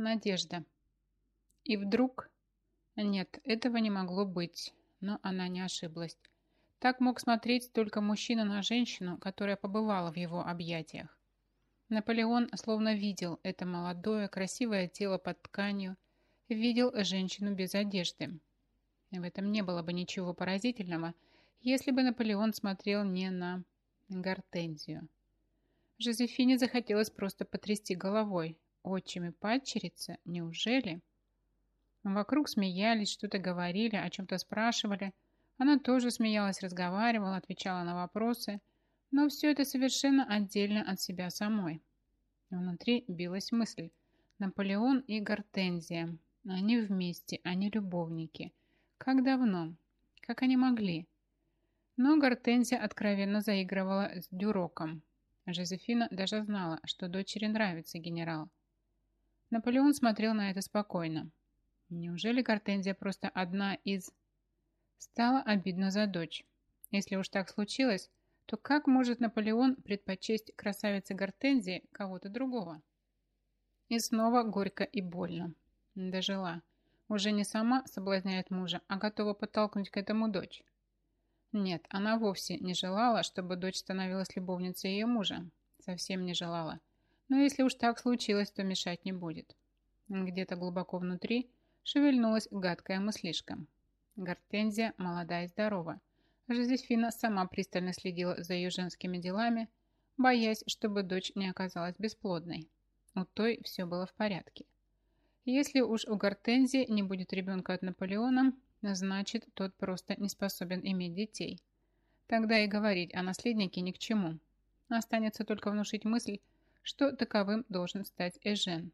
Надежда. И вдруг... Нет, этого не могло быть, но она не ошиблась. Так мог смотреть только мужчина на женщину, которая побывала в его объятиях. Наполеон словно видел это молодое, красивое тело под тканью, видел женщину без одежды. В этом не было бы ничего поразительного, если бы Наполеон смотрел не на гортензию. Жозефине захотелось просто потрясти головой. Отчими падчерица? Неужели? Вокруг смеялись, что-то говорили, о чем-то спрашивали. Она тоже смеялась, разговаривала, отвечала на вопросы. Но все это совершенно отдельно от себя самой. Внутри билась мысль. Наполеон и Гортензия. Они вместе, они любовники. Как давно? Как они могли? Но Гортензия откровенно заигрывала с Дюроком. Жозефина даже знала, что дочери нравится генерал. Наполеон смотрел на это спокойно. Неужели Гортензия просто одна из... Стало обидно за дочь. Если уж так случилось, то как может Наполеон предпочесть красавице Гортензии кого-то другого? И снова горько и больно. Дожила. Уже не сама соблазняет мужа, а готова подтолкнуть к этому дочь. Нет, она вовсе не желала, чтобы дочь становилась любовницей ее мужа. Совсем не желала. Но если уж так случилось, то мешать не будет. Где-то глубоко внутри шевельнулась гадкая мыслишка. Гортензия молода и здорова. Жозефина сама пристально следила за ее женскими делами, боясь, чтобы дочь не оказалась бесплодной. У той все было в порядке. Если уж у Гортензии не будет ребенка от Наполеона, значит, тот просто не способен иметь детей. Тогда и говорить о наследнике ни к чему. Останется только внушить мысль, что таковым должен стать Эжен.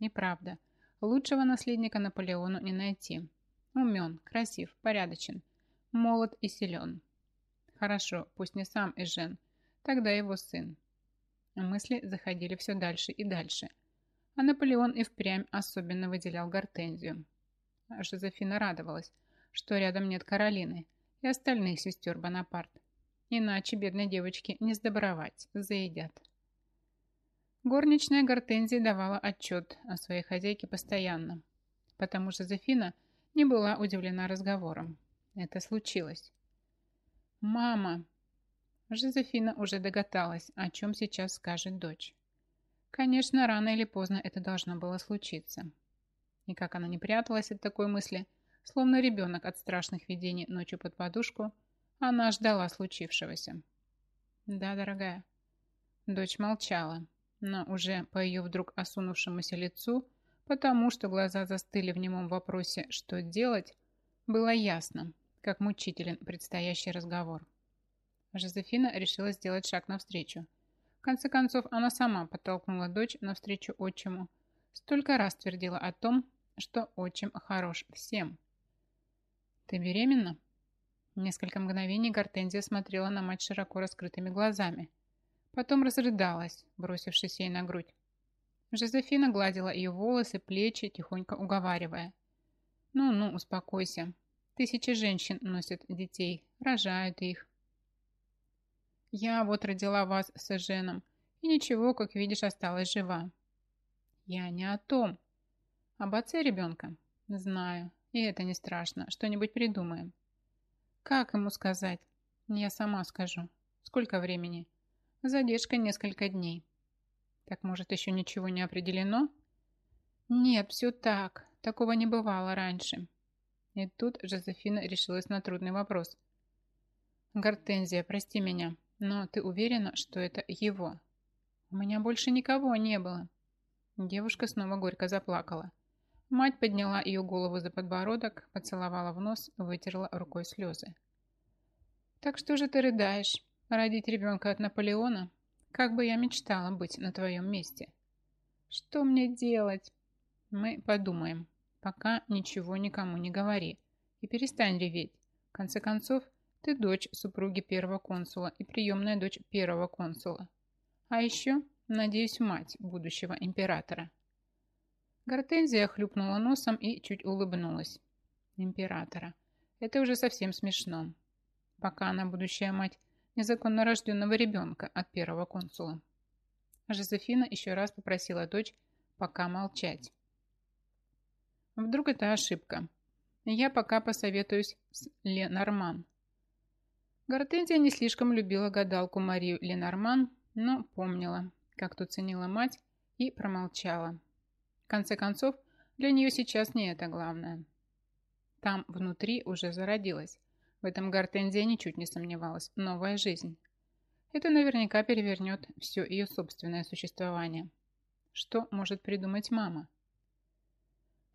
Неправда. Лучшего наследника Наполеону не найти. Умен, красив, порядочен, молод и силен. Хорошо, пусть не сам Эжен, тогда его сын. Мысли заходили все дальше и дальше. А Наполеон и впрямь особенно выделял гортензию. Жозефина радовалась, что рядом нет Каролины и остальных сестер Бонапарт. Иначе бедной девочке не сдобровать, заедят. Горничная Гортензия давала отчет о своей хозяйке постоянно, потому что Зефина не была удивлена разговором. Это случилось. «Мама!» Жозефина уже догадалась, о чем сейчас скажет дочь. Конечно, рано или поздно это должно было случиться. И как она не пряталась от такой мысли, словно ребенок от страшных видений ночью под подушку, она ждала случившегося. «Да, дорогая». Дочь молчала, но уже по ее вдруг осунувшемуся лицу, потому что глаза застыли в немом вопросе «что делать?», было ясно, как мучителен предстоящий разговор. Жозефина решила сделать шаг навстречу. В конце концов, она сама подтолкнула дочь навстречу отчиму. Столько раз твердила о том, что отчим хорош всем. «Ты беременна?» Несколько мгновений Гортензия смотрела на мать широко раскрытыми глазами – Потом разрыдалась, бросившись ей на грудь. Жозефина гладила ее волосы, плечи, тихонько уговаривая. «Ну-ну, успокойся. Тысячи женщин носят детей, рожают их. Я вот родила вас с Эженом, и ничего, как видишь, осталась жива». «Я не о том. Об отце ребенка?» «Знаю, и это не страшно. Что-нибудь придумаем». «Как ему сказать?» «Я сама скажу. Сколько времени?» Задержка несколько дней. Так может еще ничего не определено? Нет, все так. Такого не бывало раньше. И тут Жозефина решилась на трудный вопрос. Гортензия, прости меня, но ты уверена, что это его? У меня больше никого не было. Девушка снова горько заплакала. Мать подняла ее голову за подбородок, поцеловала в нос, вытерла рукой слезы. «Так что же ты рыдаешь? Родить ребенка от Наполеона? Как бы я мечтала быть на твоем месте. Что мне делать? Мы подумаем. Пока ничего никому не говори. И перестань реветь. В конце концов, ты дочь супруги первого консула и приемная дочь первого консула. А еще, надеюсь, мать будущего императора. Гортензия хлюпнула носом и чуть улыбнулась. Императора. Это уже совсем смешно. Пока она будущая мать незаконно рожденного ребенка от первого консула. Жозефина еще раз попросила дочь пока молчать. Вдруг это ошибка. Я пока посоветуюсь с Ленорман. Гортензия не слишком любила гадалку Марию Ленорман, но помнила, как тут ценила мать, и промолчала. В конце концов, для нее сейчас не это главное. Там внутри уже зародилась. В этом Гортензия ничуть не сомневалась. Новая жизнь. Это наверняка перевернет все ее собственное существование. Что может придумать мама?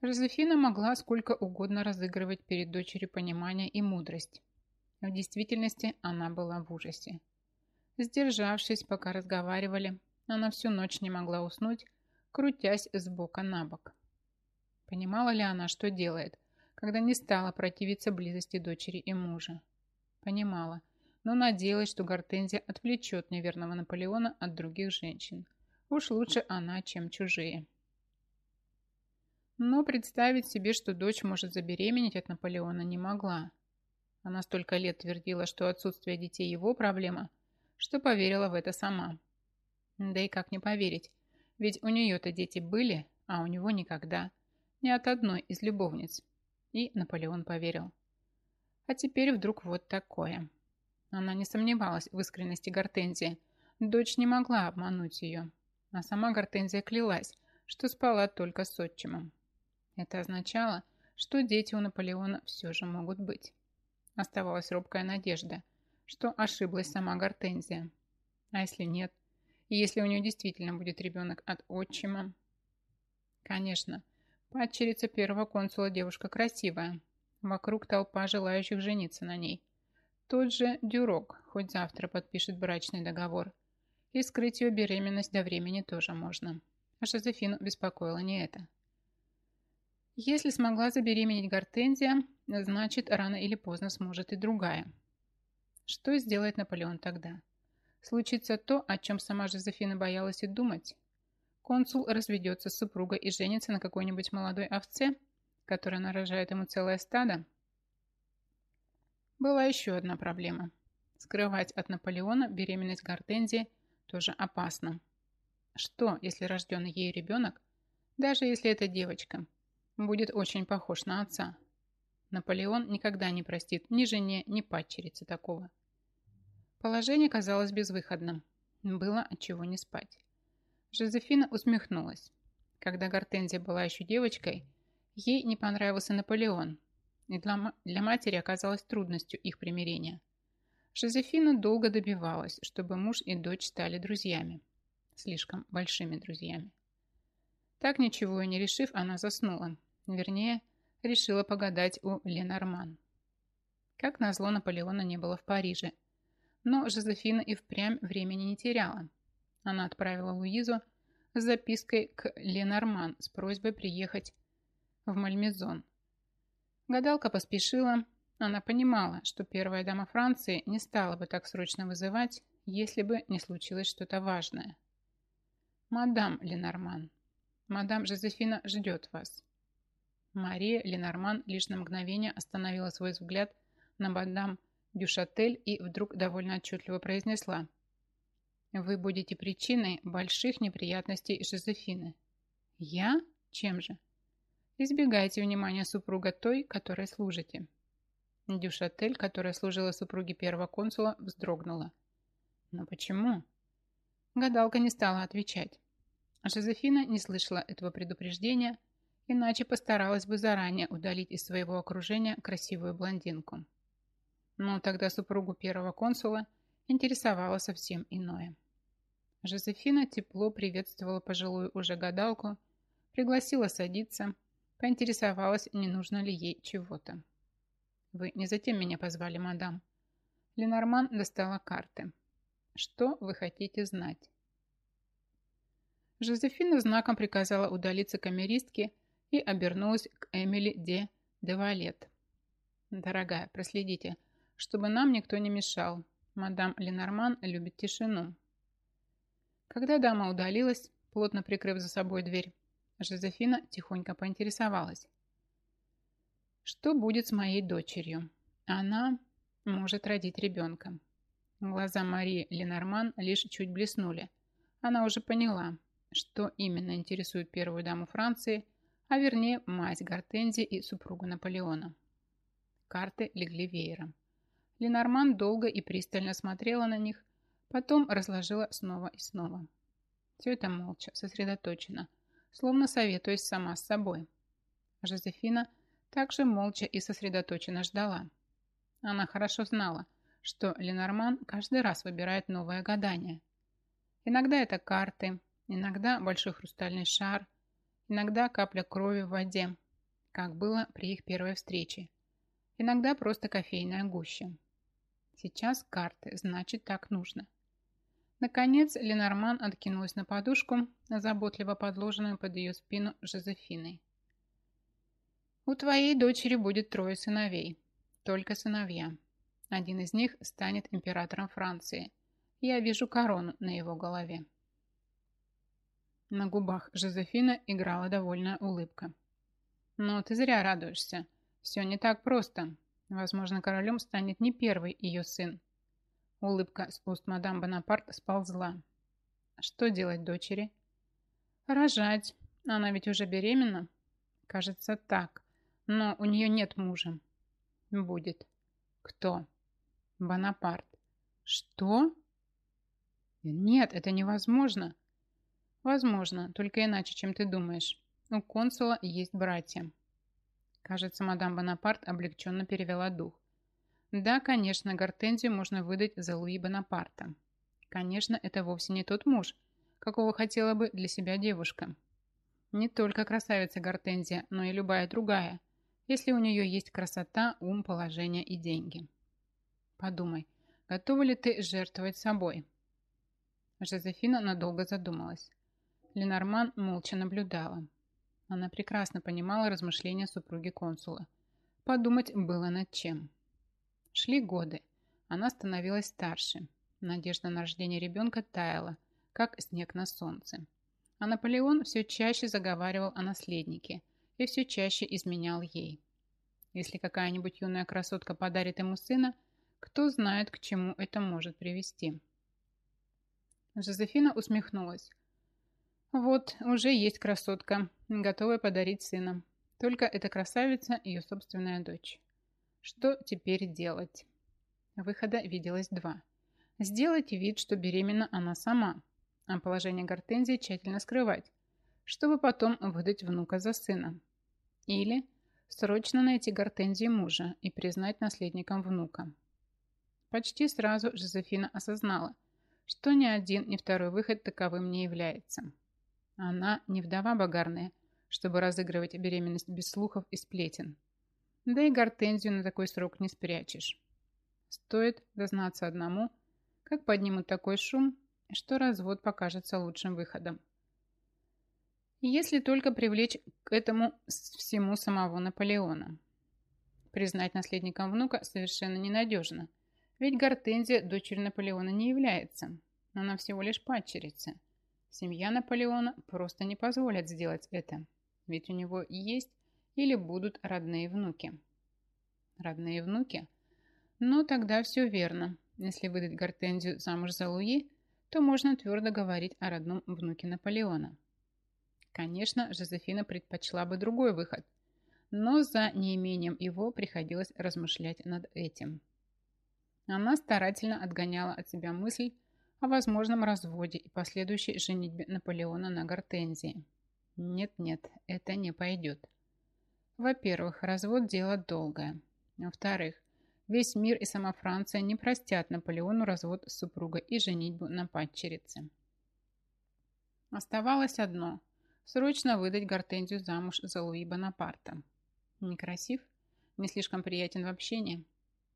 Жозефина могла сколько угодно разыгрывать перед дочерью понимание и мудрость. В действительности она была в ужасе. Сдержавшись, пока разговаривали, она всю ночь не могла уснуть, крутясь с бока на бок. Понимала ли она, что делает, когда не стала противиться близости дочери и мужа? Понимала, но надеялась, что Гортензия отвлечет неверного Наполеона от других женщин. Уж лучше она, чем чужие. Но представить себе, что дочь может забеременеть от Наполеона, не могла. Она столько лет твердила, что отсутствие детей его проблема, что поверила в это сама. Да и как не поверить, ведь у нее-то дети были, а у него никогда. Ни от одной из любовниц. И Наполеон поверил. А теперь вдруг вот такое. Она не сомневалась в искренности Гортензии. Дочь не могла обмануть ее. А сама Гортензия клялась, что спала только с отчимом. Это означало, что дети у Наполеона все же могут быть. Оставалась робкая надежда, что ошиблась сама Гортензия. А если нет? И если у нее действительно будет ребенок от отчима? Конечно, падчерица первого консула девушка красивая. Вокруг толпа желающих жениться на ней. Тот же Дюрок хоть завтра подпишет брачный договор. И скрыть ее беременность до времени тоже можно. А Жозефину беспокоило не это. Если смогла забеременеть Гортензия, значит, рано или поздно сможет и другая. Что сделает Наполеон тогда? Случится то, о чем сама Жозефина боялась и думать. Консул разведется с супругой и женится на какой-нибудь молодой овце, которая нарожает ему целое стадо. Была еще одна проблема. Скрывать от Наполеона беременность Гортензии тоже опасно. Что, если рожденный ей ребенок, даже если это девочка – будет очень похож на отца. Наполеон никогда не простит ни жене, ни падчерице такого. Положение казалось безвыходным. Было от чего не спать. Жозефина усмехнулась. Когда Гортензия была еще девочкой, ей не понравился Наполеон, и для, для матери оказалось трудностью их примирения. Жозефина долго добивалась, чтобы муж и дочь стали друзьями. Слишком большими друзьями. Так ничего и не решив, она заснула, Вернее, решила погадать у Ленорман. Как назло, Наполеона не было в Париже. Но Жозефина и впрямь времени не теряла. Она отправила Луизу с запиской к Ленорман с просьбой приехать в Мальмезон. Гадалка поспешила. Она понимала, что первая дама Франции не стала бы так срочно вызывать, если бы не случилось что-то важное. «Мадам Ленорман, мадам Жозефина ждет вас». Мария Ленорман лишь на мгновение остановила свой взгляд на мадам Дюшатель и вдруг довольно отчетливо произнесла «Вы будете причиной больших неприятностей Жозефины». «Я? Чем же?» «Избегайте внимания супруга той, которой служите». Дюшатель, которая служила супруге первого консула, вздрогнула. «Но почему?» Гадалка не стала отвечать. Жозефина не слышала этого предупреждения, иначе постаралась бы заранее удалить из своего окружения красивую блондинку. Но тогда супругу первого консула интересовало совсем иное. Жозефина тепло приветствовала пожилую уже гадалку, пригласила садиться, поинтересовалась, не нужно ли ей чего-то. «Вы не затем меня позвали, мадам?» Ленорман достала карты. «Что вы хотите знать?» Жозефина знаком приказала удалиться камеристке и обернулась к Эмили де Девалет. «Дорогая, проследите, чтобы нам никто не мешал. Мадам Ленорман любит тишину». Когда дама удалилась, плотно прикрыв за собой дверь, Жозефина тихонько поинтересовалась. «Что будет с моей дочерью? Она может родить ребенка». Глаза Марии Ленорман лишь чуть блеснули. Она уже поняла, что именно интересует первую даму Франции – а вернее мать Гортензии и супругу Наполеона. Карты легли веером. Ленорман долго и пристально смотрела на них, потом разложила снова и снова. Все это молча, сосредоточенно, словно советуясь сама с собой. Жозефина также молча и сосредоточенно ждала. Она хорошо знала, что Ленорман каждый раз выбирает новое гадание. Иногда это карты, иногда большой хрустальный шар, иногда капля крови в воде, как было при их первой встрече, иногда просто кофейная гуща. Сейчас карты, значит так нужно. Наконец Ленорман откинулась на подушку, заботливо подложенную под ее спину Жозефиной. «У твоей дочери будет трое сыновей, только сыновья. Один из них станет императором Франции. Я вижу корону на его голове». На губах Жозефины играла довольная улыбка. «Но ты зря радуешься. Все не так просто. Возможно, королем станет не первый ее сын». Улыбка с уст мадам Бонапарт сползла. «Что делать дочери?» «Рожать. Она ведь уже беременна?» «Кажется, так. Но у нее нет мужа». «Будет». «Кто?» «Бонапарт». «Что?» «Нет, это невозможно. Возможно, только иначе, чем ты думаешь. У консула есть братья. Кажется, мадам Бонапарт облегченно перевела дух. Да, конечно, Гортензию можно выдать за Луи Бонапарта. Конечно, это вовсе не тот муж, какого хотела бы для себя девушка. Не только красавица Гортензия, но и любая другая, если у нее есть красота, ум, положение и деньги. Подумай, готова ли ты жертвовать собой? Жозефина надолго задумалась. Ленорман молча наблюдала. Она прекрасно понимала размышления супруги консула. Подумать было над чем. Шли годы. Она становилась старше. Надежда на рождение ребенка таяла, как снег на солнце. А Наполеон все чаще заговаривал о наследнике и все чаще изменял ей. Если какая-нибудь юная красотка подарит ему сына, кто знает, к чему это может привести. Жозефина усмехнулась. Вот, уже есть красотка, готовая подарить сына. Только эта красавица ее собственная дочь. Что теперь делать? Выхода виделось два. Сделать вид, что беременна она сама, а положение Гортензии тщательно скрывать, чтобы потом выдать внука за сына. Или срочно найти Гортензии мужа и признать наследником внука. Почти сразу Жозефина осознала, что ни один, ни второй выход таковым не является. Она не вдова богарная, чтобы разыгрывать беременность без слухов и сплетен. Да и гортензию на такой срок не спрячешь. Стоит дознаться одному, как поднимут такой шум, что развод покажется лучшим выходом. Если только привлечь к этому всему самого Наполеона. Признать наследником внука совершенно ненадежно, ведь Гортензия дочерью Наполеона не является, она всего лишь падчерица – Семья Наполеона просто не позволят сделать это, ведь у него есть или будут родные внуки. Родные внуки? Ну, тогда все верно. Если выдать Гортензию замуж за Луи, то можно твердо говорить о родном внуке Наполеона. Конечно, Жозефина предпочла бы другой выход, но за неимением его приходилось размышлять над этим. Она старательно отгоняла от себя мысль, о возможном разводе и последующей женитьбе Наполеона на Гортензии. Нет-нет, это не пойдет. Во-первых, развод – дело долгое. Во-вторых, весь мир и сама Франция не простят Наполеону развод с супругой и женитьбу на падчерице. Оставалось одно – срочно выдать Гортензию замуж за Луи Бонапарта. Некрасив, не слишком приятен в общении.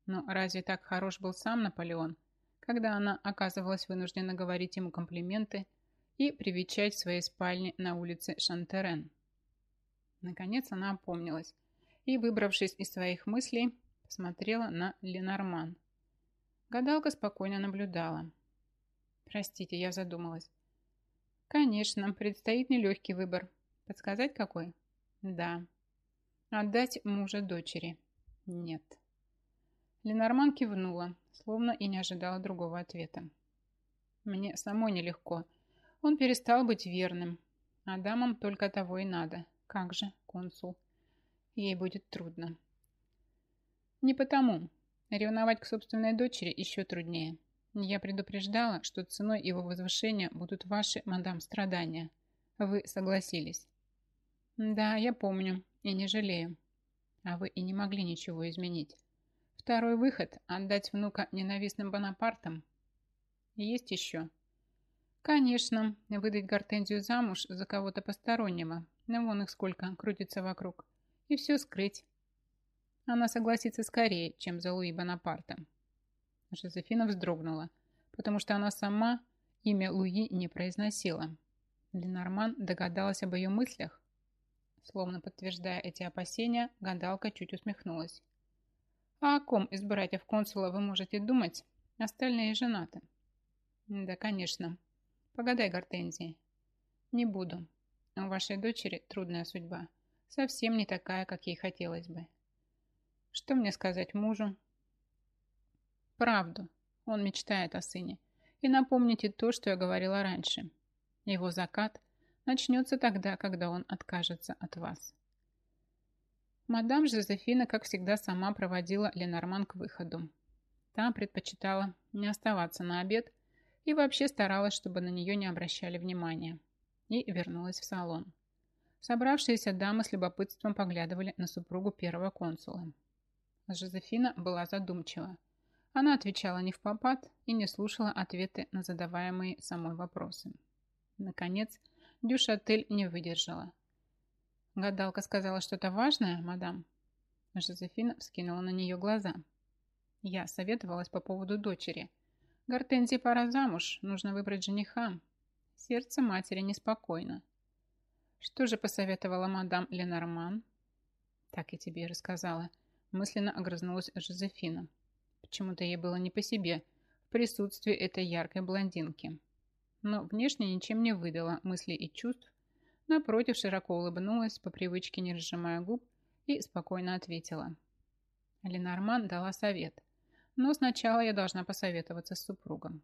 Но разве так хорош был сам Наполеон, когда она оказывалась вынуждена говорить ему комплименты и привечать в своей спальне на улице Шантерен. Наконец она опомнилась и, выбравшись из своих мыслей, посмотрела на Ленорман. Гадалка спокойно наблюдала. «Простите, я задумалась». «Конечно, предстоит нелегкий выбор. Подсказать какой?» «Да». «Отдать мужа дочери?» «Нет». Ленорман кивнула, словно и не ожидала другого ответа. Мне самой нелегко. Он перестал быть верным. А дамам только того и надо. Как же, консул. Ей будет трудно. Не потому. Ревновать к собственной дочери еще труднее. Я предупреждала, что ценой его возвышения будут ваши, мадам, страдания. Вы согласились. Да, я помню и не жалею. А вы и не могли ничего изменить. Второй выход – отдать внука ненавистным Бонапартам. Есть еще. Конечно, выдать Гортензию замуж за кого-то постороннего. Ну, вон их сколько крутится вокруг. И все скрыть. Она согласится скорее, чем за Луи Бонапарта. Жозефина вздрогнула, потому что она сама имя Луи не произносила. Ленорман догадалась об ее мыслях. Словно подтверждая эти опасения, гадалка чуть усмехнулась. А о ком из братьев консула вы можете думать? Остальные женаты. Да, конечно. Погадай, Гортензии. Не буду. У вашей дочери трудная судьба. Совсем не такая, как ей хотелось бы. Что мне сказать мужу? Правду. Он мечтает о сыне. И напомните то, что я говорила раньше. Его закат начнется тогда, когда он откажется от вас. Мадам Жозефина, как всегда, сама проводила Ленорман к выходу. Та предпочитала не оставаться на обед и вообще старалась, чтобы на нее не обращали внимания. И вернулась в салон. Собравшиеся дамы с любопытством поглядывали на супругу первого консула. Жозефина была задумчива. Она отвечала не в попад и не слушала ответы на задаваемые самой вопросы. Наконец, Дюшатель не выдержала – Гадалка сказала что-то важное, мадам? Жозефина вскинула на нее глаза. Я советовалась по поводу дочери. Гортензии пора замуж, нужно выбрать жениха. Сердце матери неспокойно. Что же посоветовала мадам Ленорман? Так и тебе рассказала. Мысленно огрызнулась Жозефина. Почему-то ей было не по себе в присутствии этой яркой блондинки. Но внешне ничем не выдала мыслей и чувств, Напротив, широко улыбнулась, по привычке не разжимая губ, и спокойно ответила. Ленорман дала совет, но сначала я должна посоветоваться с супругом.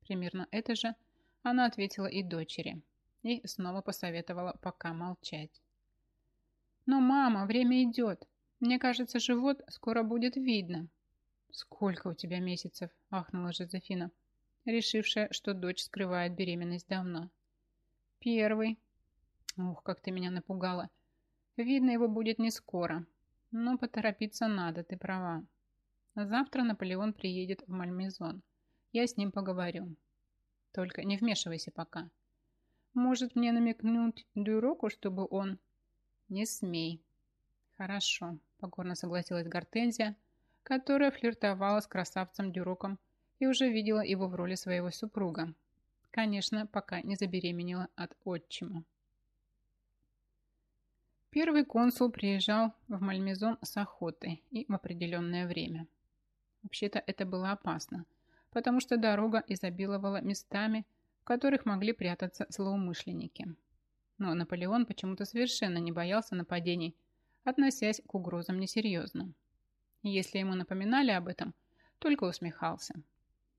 Примерно это же она ответила и дочери, и снова посоветовала пока молчать. «Но, мама, время идет. Мне кажется, живот скоро будет видно». «Сколько у тебя месяцев?» – ахнула Жозефина, решившая, что дочь скрывает беременность давно. «Первый», Ух, как ты меня напугала. Видно, его будет не скоро. Но поторопиться надо, ты права. Завтра Наполеон приедет в Мальмезон. Я с ним поговорю. Только не вмешивайся пока. Может, мне намекнуть Дюроку, чтобы он... Не смей. Хорошо, покорно согласилась Гортензия, которая флиртовала с красавцем Дюроком и уже видела его в роли своего супруга. Конечно, пока не забеременела от отчима. Первый консул приезжал в Мальмезон с охотой и в определенное время. Вообще-то это было опасно, потому что дорога изобиловала местами, в которых могли прятаться злоумышленники. Но Наполеон почему-то совершенно не боялся нападений, относясь к угрозам несерьезно. Если ему напоминали об этом, только усмехался.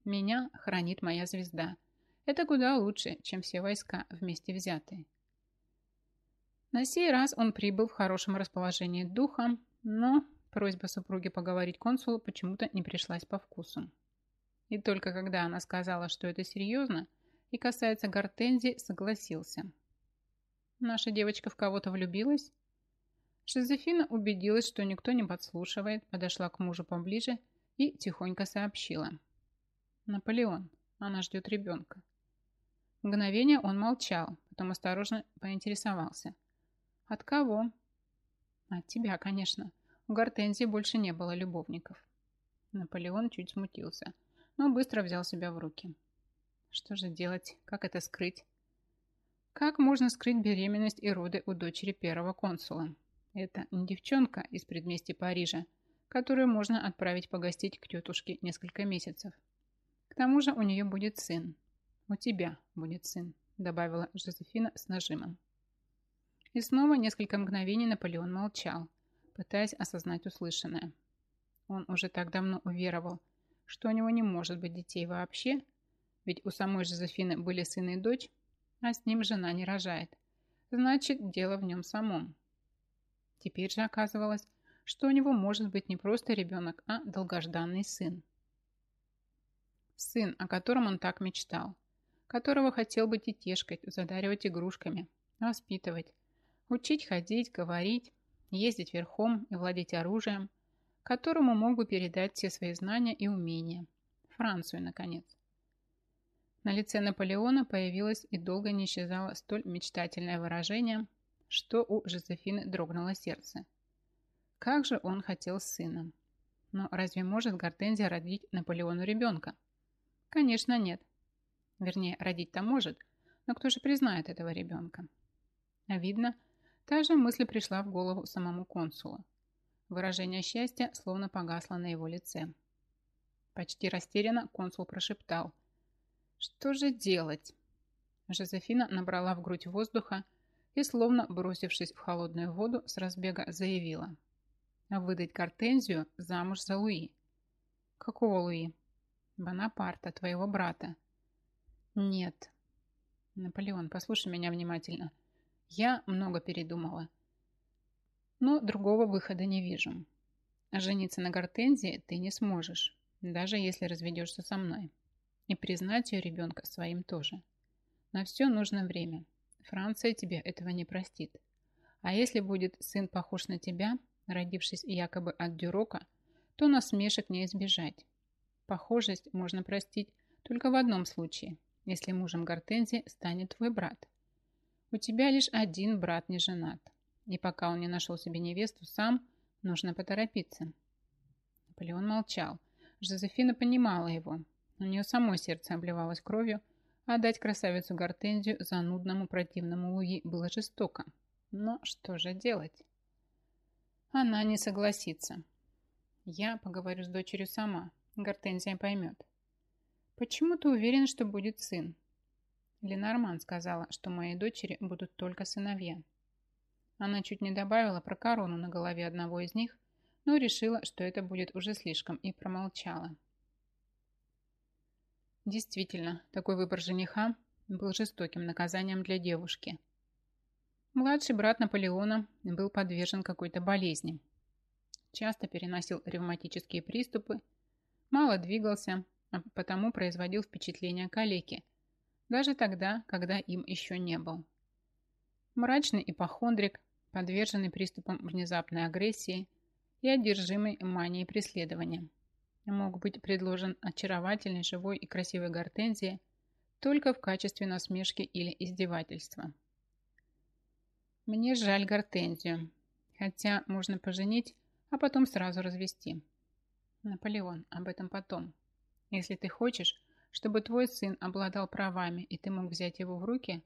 «Меня хранит моя звезда. Это куда лучше, чем все войска вместе взятые». На сей раз он прибыл в хорошем расположении духа, но просьба супруги поговорить консулу почему-то не пришлась по вкусу. И только когда она сказала, что это серьезно и касается Гортензии, согласился. Наша девочка в кого-то влюбилась? Жозефина убедилась, что никто не подслушивает, подошла к мужу поближе и тихонько сообщила. «Наполеон, она ждет ребенка». Мгновение он молчал, потом осторожно поинтересовался – «От кого?» «От тебя, конечно. У Гортензии больше не было любовников». Наполеон чуть смутился, но быстро взял себя в руки. «Что же делать? Как это скрыть?» «Как можно скрыть беременность и роды у дочери первого консула? Это не девчонка из предместья Парижа, которую можно отправить погостить к тетушке несколько месяцев. К тому же у нее будет сын. У тебя будет сын», добавила Жозефина с нажимом. И снова несколько мгновений Наполеон молчал, пытаясь осознать услышанное. Он уже так давно уверовал, что у него не может быть детей вообще, ведь у самой Жозефины были сын и дочь, а с ним жена не рожает. значит, дело в нем самом. Теперь же оказывалось, что у него может быть не просто ребенок, а долгожданный сын. Сын, о котором он так мечтал, которого хотел бы тетешкать, задаривать игрушками, воспитывать, учить ходить, говорить, ездить верхом и владеть оружием, которому мог бы передать все свои знания и умения. Францию, наконец. На лице Наполеона появилось и долго не исчезало столь мечтательное выражение, что у Жозефины дрогнуло сердце. Как же он хотел сына. Но разве может Гортензия родить Наполеону ребенка? Конечно, нет. Вернее, родить-то может, но кто же признает этого ребенка? Видно, та же мысль пришла в голову самому консулу. Выражение счастья словно погасло на его лице. Почти растерянно консул прошептал. «Что же делать?» Жозефина набрала в грудь воздуха и, словно бросившись в холодную воду, с разбега заявила. «Выдать Гортензию замуж за Луи». «Какого Луи?» «Бонапарта, твоего брата». «Нет». «Наполеон, послушай меня внимательно. Я много передумала. Но другого выхода не вижу. Жениться на Гортензии ты не сможешь даже если разведешься со мной. И признать ее ребенка своим тоже. На все нужно время. Франция тебе этого не простит. А если будет сын похож на тебя, родившись якобы от дюрока, то насмешек не избежать. Похожесть можно простить только в одном случае, если мужем Гортензии станет твой брат. У тебя лишь один брат не женат, и пока он не нашел себе невесту сам, нужно поторопиться. Наполеон молчал, Жозефина понимала его. У нее само сердце обливалось кровью, а дать красавицу Гортензию занудному противному Луи было жестоко. Но что же делать? Она не согласится. Я поговорю с дочерью сама. Гортензия поймет. Почему ты уверен, что будет сын? Ленорман сказала, что моей дочери будут только сыновья. Она чуть не добавила про корону на голове одного из них, но решила, что это будет уже слишком, и промолчала. Действительно, такой выбор жениха был жестоким наказанием для девушки. Младший брат Наполеона был подвержен какой-то болезни. Часто переносил ревматические приступы, мало двигался, а потому производил впечатление калеки, даже тогда, когда им еще не был. Мрачный ипохондрик, подверженный приступам внезапной агрессии, и одержимый манией преследования. Мог быть предложен очаровательной, живой и красивой гортензии только в качестве насмешки или издевательства. Мне жаль гортензию, хотя можно поженить, а потом сразу развести. Наполеон, об этом потом. Если ты хочешь, чтобы твой сын обладал правами и ты мог взять его в руки,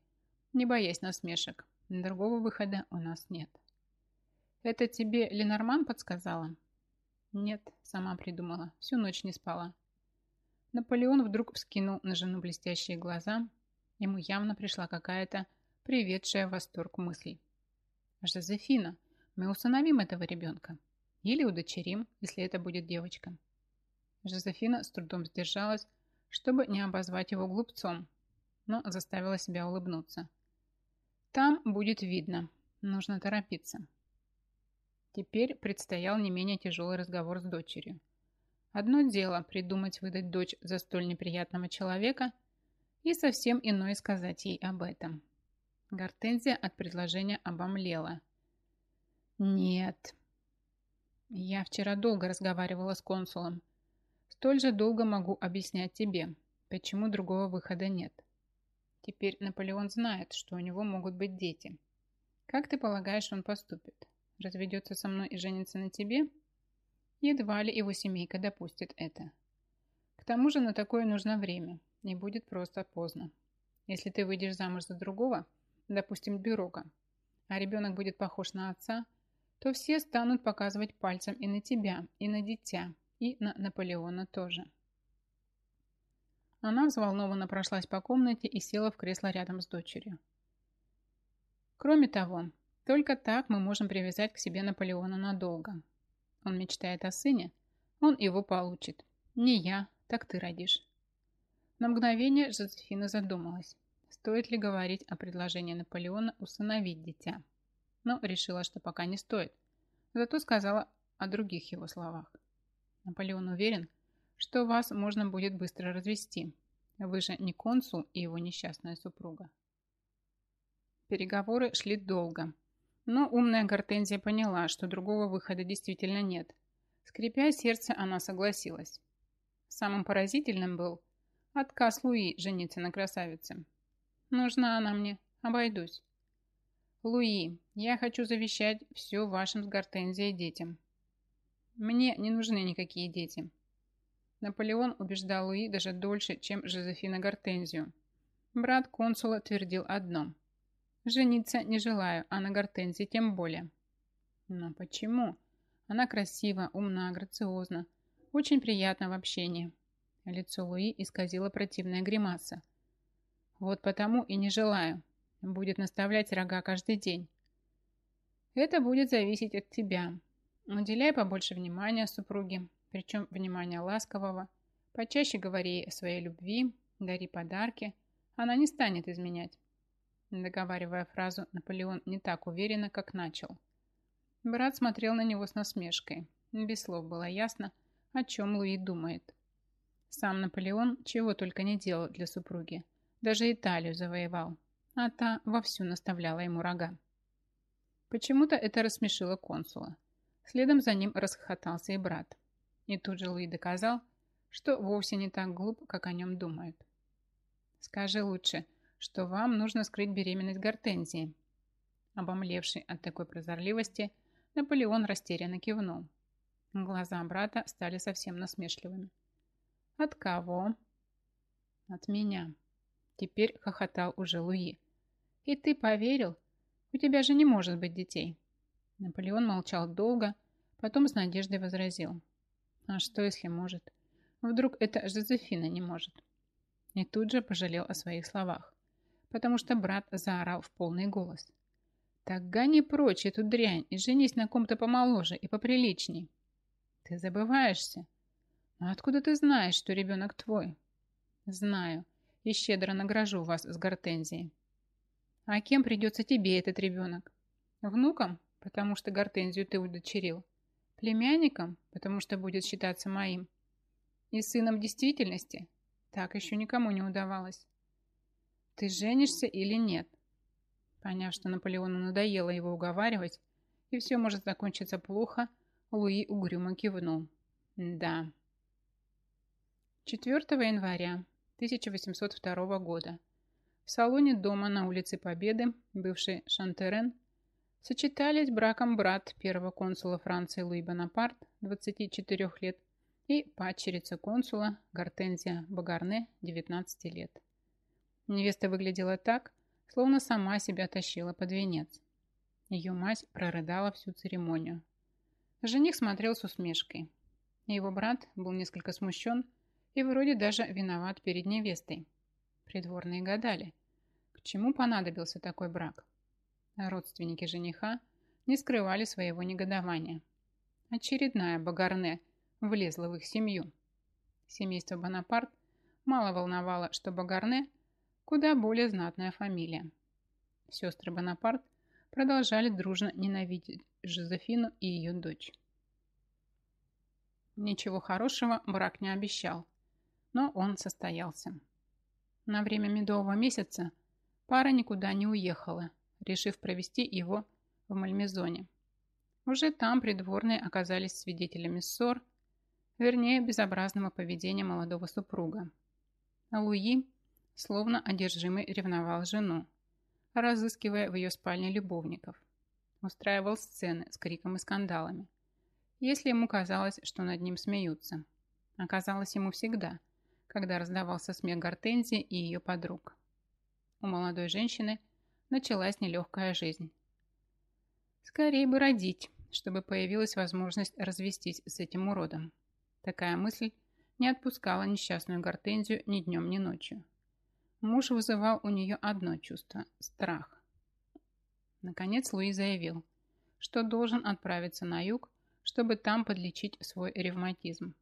не боясь насмешек, другого выхода у нас нет. Это тебе Ленорман подсказала? Нет, сама придумала. Всю ночь не спала. Наполеон вдруг вскинул на жену блестящие глаза. Ему явно пришла какая-то приведшая в восторг мысль. «Жозефина, мы усыновим этого ребенка. Или удочерим, если это будет девочка». Жозефина с трудом сдержалась, чтобы не обозвать его глупцом, но заставила себя улыбнуться. «Там будет видно. Нужно торопиться». Теперь предстоял не менее тяжелый разговор с дочерью. Одно дело придумать выдать дочь за столь неприятного человека, и совсем иное сказать ей об этом. Гортензия от предложения обомлела. «Нет». «Я вчера долго разговаривала с консулом. Столь же долго могу объяснять тебе, почему другого выхода нет. Теперь Наполеон знает, что у него могут быть дети. Как ты полагаешь, он поступит?» разведется со мной и женится на тебе, едва ли его семейка допустит это. К тому же на такое нужно время, не будет просто поздно. Если ты выйдешь замуж за другого, допустим, Бюрока, а ребенок будет похож на отца, то все станут показывать пальцем и на тебя, и на дитя, и на Наполеона тоже. Она взволнованно прошлась по комнате и села в кресло рядом с дочерью. Кроме того, только так мы можем привязать к себе Наполеона надолго. Он мечтает о сыне, он его получит. Не я, так ты родишь. На мгновение Жозефина задумалась. стоит ли говорить о предложении Наполеона усыновить дитя. Но решила, что пока не стоит. Зато сказала о других его словах. Наполеон уверен, что вас можно будет быстро развести. Вы же не консул и его несчастная супруга. Переговоры шли долго, но умная Гортензия поняла, что другого выхода действительно нет. Скрипя сердце, она согласилась. Самым поразительным был отказ Луи жениться на красавице. Нужна она мне, обойдусь. Луи, я хочу завещать все вашим с Гортензией детям. Мне не нужны никакие дети. Наполеон убеждал Луи даже дольше, чем Жозефина Гортензию. Брат консула твердил одно. Жениться не желаю, а на Гортензии тем более. Но почему? Она красива, умна, грациозна, очень приятна в общении. Лицо Луи исказило противная гримаса. Вот потому и не желаю. Будет наставлять рога каждый день. Это будет зависеть от тебя. Уделяй побольше внимания супруге, причем внимания ласкового. Почаще говори о своей любви, дари подарки. Она не станет изменять. Договаривая фразу, Наполеон не так уверенно, как начал. Брат смотрел на него с насмешкой. Без слов было ясно, о чем Луи думает. Сам Наполеон чего только не делал для супруги. Даже Италию завоевал. А та вовсю наставляла ему рога. Почему-то это рассмешило консула. Следом за ним расхохотался и брат. И тут же Луи доказал, что вовсе не так глуп, как о нем думают. «Скажи лучше, что вам нужно скрыть беременность Гортензии. Обомлевший от такой прозорливости, Наполеон растерянно кивнул. Глаза брата стали совсем насмешливыми. «От кого?» «От меня». Теперь хохотал уже Луи. «И ты поверил? У тебя же не может быть детей». Наполеон молчал долго, потом с надеждой возразил. «А что, если может? Вдруг это Жозефина не может?» И тут же пожалел о своих словах потому что брат заорал в полный голос. «Так гони прочь эту дрянь и женись на ком-то помоложе и поприличней». «Ты забываешься». «А откуда ты знаешь, что ребенок твой?» «Знаю, и щедро награжу вас с гортензией». «А кем придется тебе этот ребенок?» «Внуком, потому что гортензию ты удочерил. Племянником, потому что будет считаться моим. И сыном действительности. Так еще никому не удавалось. Ты женишься или нет? Поняв, что Наполеону надоело его уговаривать, и все может закончиться плохо, Луи угрюмо кивнул. Да. 4 января 1802 года в салоне дома на улице Победы, бывший Шантерен, сочетались браком брат первого консула Франции Луи Бонапарт, 24 лет, и падчерица консула Гортензия Багарне, 19 лет. Невеста выглядела так, словно сама себя тащила под венец. Ее мать прорыдала всю церемонию. Жених смотрел с усмешкой. Его брат был несколько смущен и вроде даже виноват перед невестой. Придворные гадали, к чему понадобился такой брак. Родственники жениха не скрывали своего негодования. Очередная Багарне влезла в их семью. Семейство Бонапарт мало волновало, что Багарне – Куда более знатная фамилия. Сестры Бонапарт продолжали дружно ненавидеть Жозефину и ее дочь. Ничего хорошего брак не обещал, но он состоялся. На время медового месяца пара никуда не уехала, решив провести его в Мальмезоне. Уже там придворные оказались свидетелями ссор, вернее, безобразного поведения молодого супруга. Луи словно одержимый ревновал жену, разыскивая в ее спальне любовников. Устраивал сцены с криком и скандалами. Если ему казалось, что над ним смеются. Оказалось ему всегда, когда раздавался смех Гортензии и ее подруг. У молодой женщины началась нелегкая жизнь. Скорее бы родить, чтобы появилась возможность развестись с этим уродом. Такая мысль не отпускала несчастную Гортензию ни днем, ни ночью. Муж вызывал у нее одно чувство – страх. Наконец Луи заявил, что должен отправиться на юг, чтобы там подлечить свой ревматизм.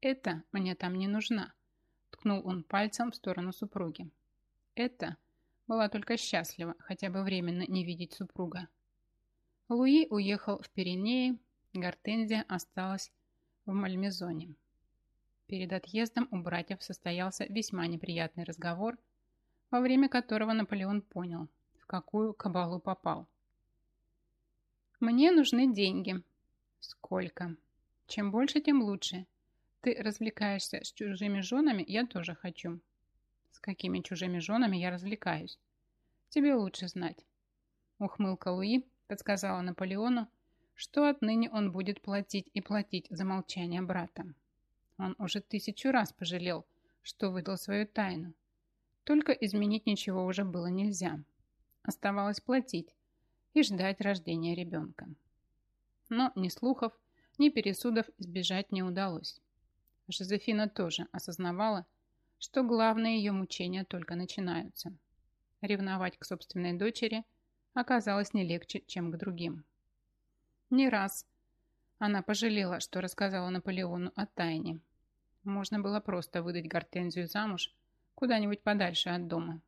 «Это мне там не нужна», – ткнул он пальцем в сторону супруги. это была только счастлива хотя бы временно не видеть супруга. Луи уехал в Пиренеи, Гортензия осталась в Мальмезоне. Перед отъездом у братьев состоялся весьма неприятный разговор, во время которого Наполеон понял, в какую кабалу попал. «Мне нужны деньги». «Сколько?» «Чем больше, тем лучше. Ты развлекаешься с чужими женами, я тоже хочу». «С какими чужими женами я развлекаюсь?» «Тебе лучше знать». Ухмылка Луи подсказала Наполеону, что отныне он будет платить и платить за молчание брата. Он уже тысячу раз пожалел, что выдал свою тайну. Только изменить ничего уже было нельзя. Оставалось платить и ждать рождения ребенка. Но ни слухов, ни пересудов избежать не удалось. Жозефина тоже осознавала, что главные ее мучения только начинаются. Ревновать к собственной дочери оказалось не легче, чем к другим. Не раз она пожалела, что рассказала Наполеону о тайне. Можно было просто выдать Гортензию замуж куда-нибудь подальше от дома.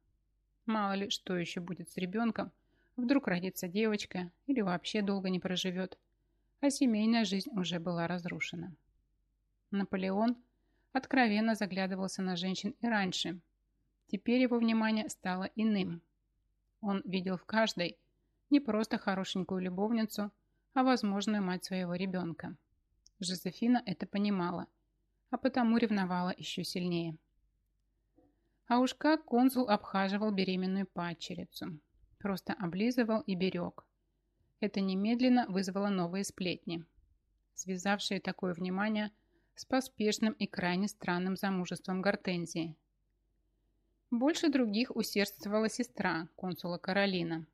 Мало ли, что еще будет с ребенком, вдруг родится девочка или вообще долго не проживет, а семейная жизнь уже была разрушена. Наполеон откровенно заглядывался на женщин и раньше. Теперь его внимание стало иным. Он видел в каждой не просто хорошенькую любовницу, а возможную мать своего ребенка. Жозефина это понимала, а потому ревновала еще сильнее. А уж как консул обхаживал беременную падчерицу. Просто облизывал и берег. Это немедленно вызвало новые сплетни, связавшие такое внимание с поспешным и крайне странным замужеством Гортензии. Больше других усердствовала сестра консула Каролина.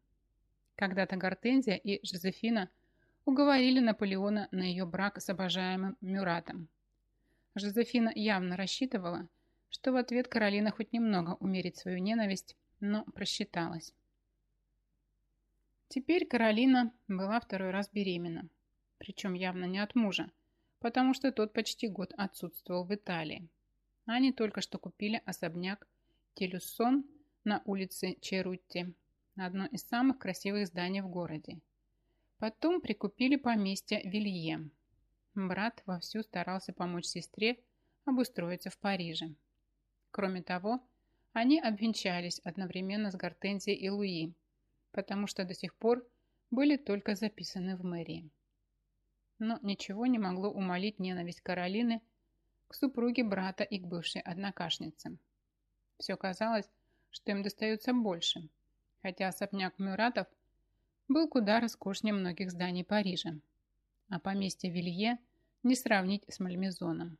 Когда-то Гортензия и Жозефина – уговорили Наполеона на ее брак с обожаемым Мюратом. Жозефина явно рассчитывала, что в ответ Каролина хоть немного умерит свою ненависть, но просчиталась. Теперь Каролина была второй раз беременна, причем явно не от мужа, потому что тот почти год отсутствовал в Италии. Они только что купили особняк Телюссон на улице Черутти, одно из самых красивых зданий в городе. Потом прикупили поместье Вилье. Брат вовсю старался помочь сестре обустроиться в Париже. Кроме того, они обвенчались одновременно с Гортензией и Луи, потому что до сих пор были только записаны в мэрии. Но ничего не могло умолить ненависть Каролины к супруге брата и к бывшей однокашнице. Все казалось, что им достается больше, хотя особняк Мюратов – был куда роскошнее многих зданий Парижа, а поместье Вилье не сравнить с Мальмезоном.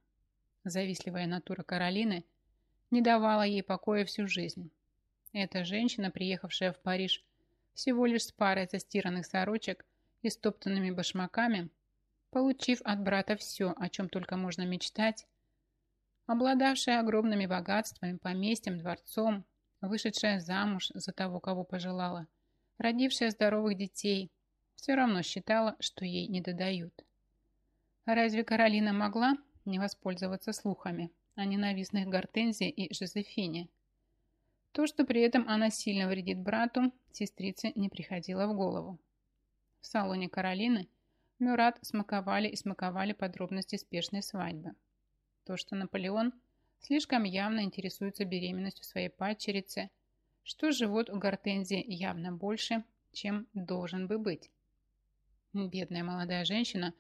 Завистливая натура Каролины не давала ей покоя всю жизнь. Эта женщина, приехавшая в Париж всего лишь с парой застиранных сорочек и стоптанными башмаками, получив от брата все, о чем только можно мечтать, обладавшая огромными богатствами, поместьем, дворцом, вышедшая замуж за того, кого пожелала, родившая здоровых детей, все равно считала, что ей не додают. разве Каролина могла не воспользоваться слухами о ненавистных Гортензии и Жозефине? То, что при этом она сильно вредит брату, сестрице не приходило в голову. В салоне Каролины Мюрат смаковали и смаковали подробности спешной свадьбы. То, что Наполеон слишком явно интересуется беременностью своей падчерицы – что живот у гортензии явно больше, чем должен бы быть. Бедная молодая женщина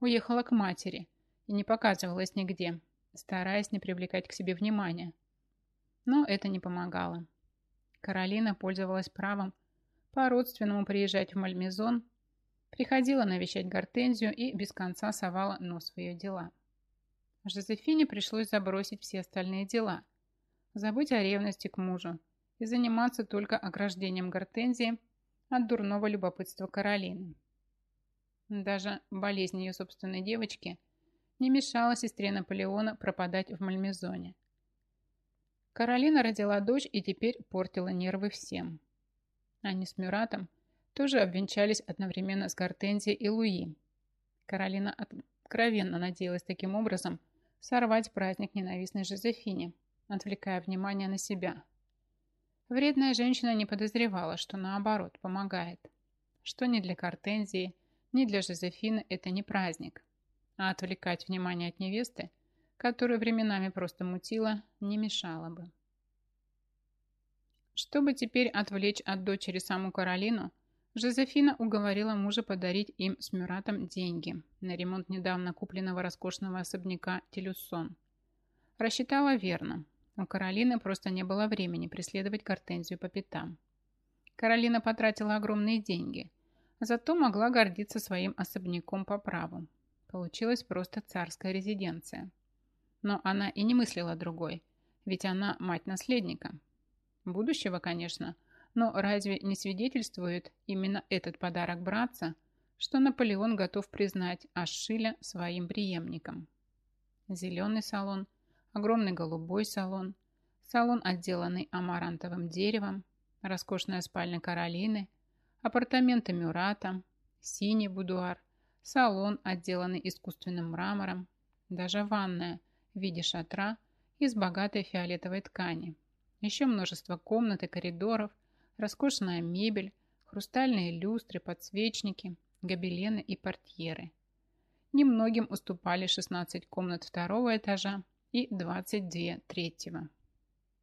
уехала к матери и не показывалась нигде, стараясь не привлекать к себе внимания. Но это не помогало. Каролина пользовалась правом по-родственному приезжать в Мальмезон, приходила навещать Гортензию и без конца совала нос в ее дела. Жозефине пришлось забросить все остальные дела, забыть о ревности к мужу, и заниматься только ограждением гортензии от дурного любопытства Каролины. Даже болезнь ее собственной девочки не мешала сестре Наполеона пропадать в Мальмезоне. Каролина родила дочь и теперь портила нервы всем. Они с Мюратом тоже обвенчались одновременно с Гортензией и Луи. Каролина откровенно надеялась таким образом сорвать праздник ненавистной Жозефине, отвлекая внимание на себя – Вредная женщина не подозревала, что наоборот помогает, что ни для Кортензии, ни для Жозефины это не праздник, а отвлекать внимание от невесты, которую временами просто мутила, не мешало бы. Чтобы теперь отвлечь от дочери саму Каролину, Жозефина уговорила мужа подарить им с Мюратом деньги на ремонт недавно купленного роскошного особняка Телюсон. Рассчитала верно. У Каролины просто не было времени преследовать Гортензию по пятам. Каролина потратила огромные деньги, зато могла гордиться своим особняком по праву. Получилась просто царская резиденция. Но она и не мыслила другой, ведь она мать наследника. Будущего, конечно, но разве не свидетельствует именно этот подарок братца, что Наполеон готов признать Ашиля своим преемником? Зеленый салон, огромный голубой салон, салон, отделанный амарантовым деревом, роскошная спальня Каролины, апартаменты Мюрата, синий будуар, салон, отделанный искусственным мрамором, даже ванная в виде шатра из богатой фиолетовой ткани, еще множество комнат и коридоров, роскошная мебель, хрустальные люстры, подсвечники, гобелены и портьеры. Немногим уступали 16 комнат второго этажа и 22 третьего.